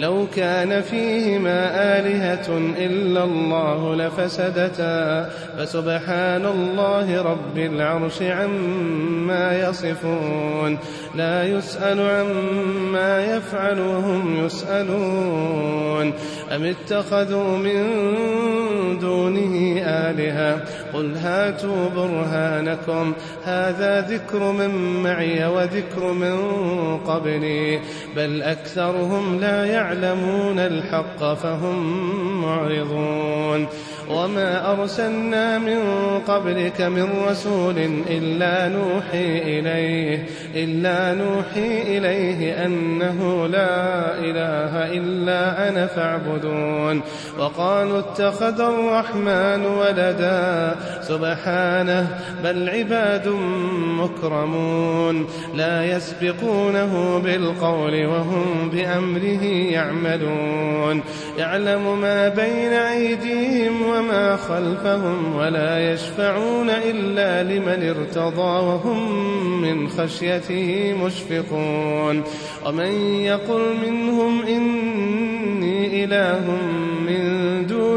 لو كان فيهما آلهة إلا الله لفسدتا فسبحان الله رب العرش عما يصفون لا يسأل عما يفعل وهم يسألون أم اتخذوا من دونه آلهة قل هاتوا برهانكم هذا ذكر من معي وذكر من قبلي بل أكثرهم لا يعلمون الحق فهم معرضون وما أرسلنا من قبلك من رسول إلا نوحي إليه إلا نوحي إليه أنه لا إله إلا أنا فاعبدون. وقالوا اتخذ الرحمن ولدا. سبحانه بل عباد مكرمون. لا يسبقونه بالقول وهم بأمره يعملون. يعلم ما بين أيديهم وما خلفهم ولا يشفعون إلا لمن ارتضى وهم من خشيته مشفقون. ومن يقل منهم إني إله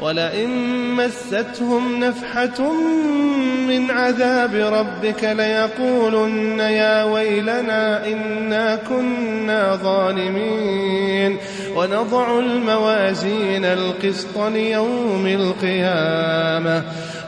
ولئن مستهم نفحة من عذاب ربك ليقولن يا ويلنا إنا كنا ظالمين. ونضع الموازين القسط ليوم القيامة.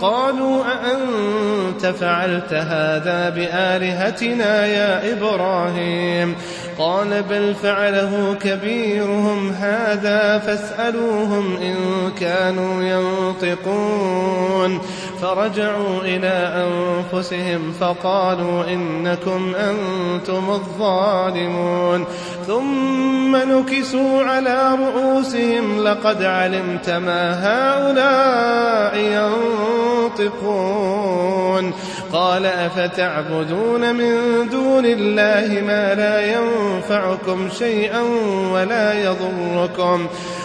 قالوا أأنت فعلت هذا بآلهتنا يا إبراهيم؟ قال بل فعله كبيرهم هذا فاسألوهم إن كانوا ينطقون. فرجعوا إلى أنفسهم فقالوا إنكم أنتم الظالمون. ثم نكسوا على رؤوسهم لقد علمت ما هؤلاء ينطقون. قال أفتعبدون من دون الله ما لا ينفعكم شيئا ولا يضركم.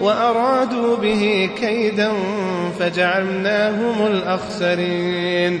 وأرادوا به كيدا فجعلناهم الأخسرين.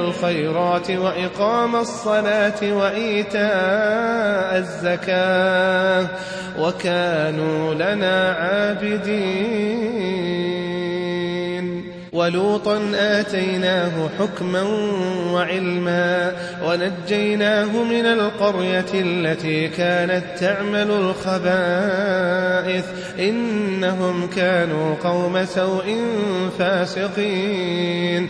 الخيرات وإقام الصلاة وإيتاء الزكاة وكانوا لنا عابدين. ولوطا آتيناه حكما وعلما ونجيناه من القرية التي كانت تعمل الخبائث. إنهم كانوا قوم سوء فاسقين.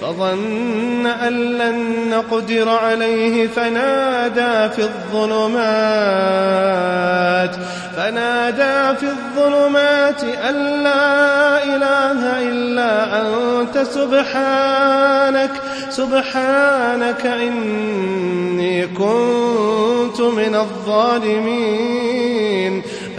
فظن أن لن نقدر عليه فنادى في الظلمات فنادى في الظلمات أن لا إله إلا أنت سبحانك سبحانك إني كنت من الظالمين.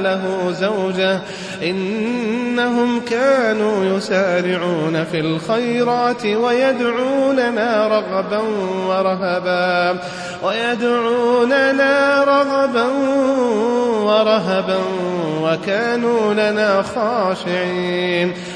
له زوجه. إنهم كانوا يسارعون في الخيرات ويدعوننا رغبا ورهبا. ويدعوننا رغبا ورهبا وكانوا لنا خاشعين.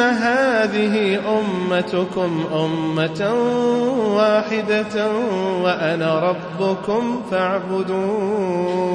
هذه أمتكم أمة واحدة وأنا ربكم فاعبدون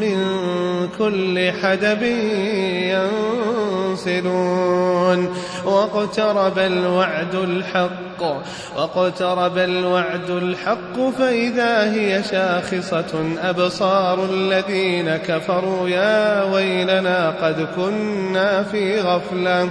من كل حدب ينسلون. واقترب الوعد الحق واقترب الوعد الحق فإذا هي شاخصة. أبصار الذين كفروا يا ويلنا قد كنا في غفلة.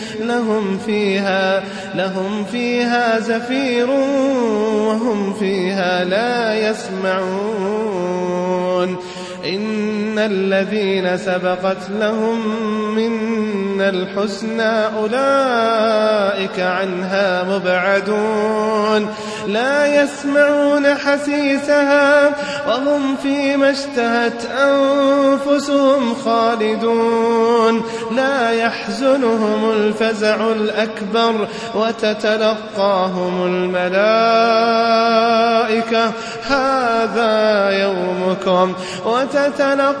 لهم فيها لهم فيها زفير وهم فيها لا يسمعون. الذين سبقت لهم منا الحسنى أولئك عنها مبعدون لا يسمعون حسيسها وهم فيما اشتهت أنفسهم خالدون لا يحزنهم الفزع الأكبر وتتلقاهم الملائكة هذا يومكم وتتلقاهم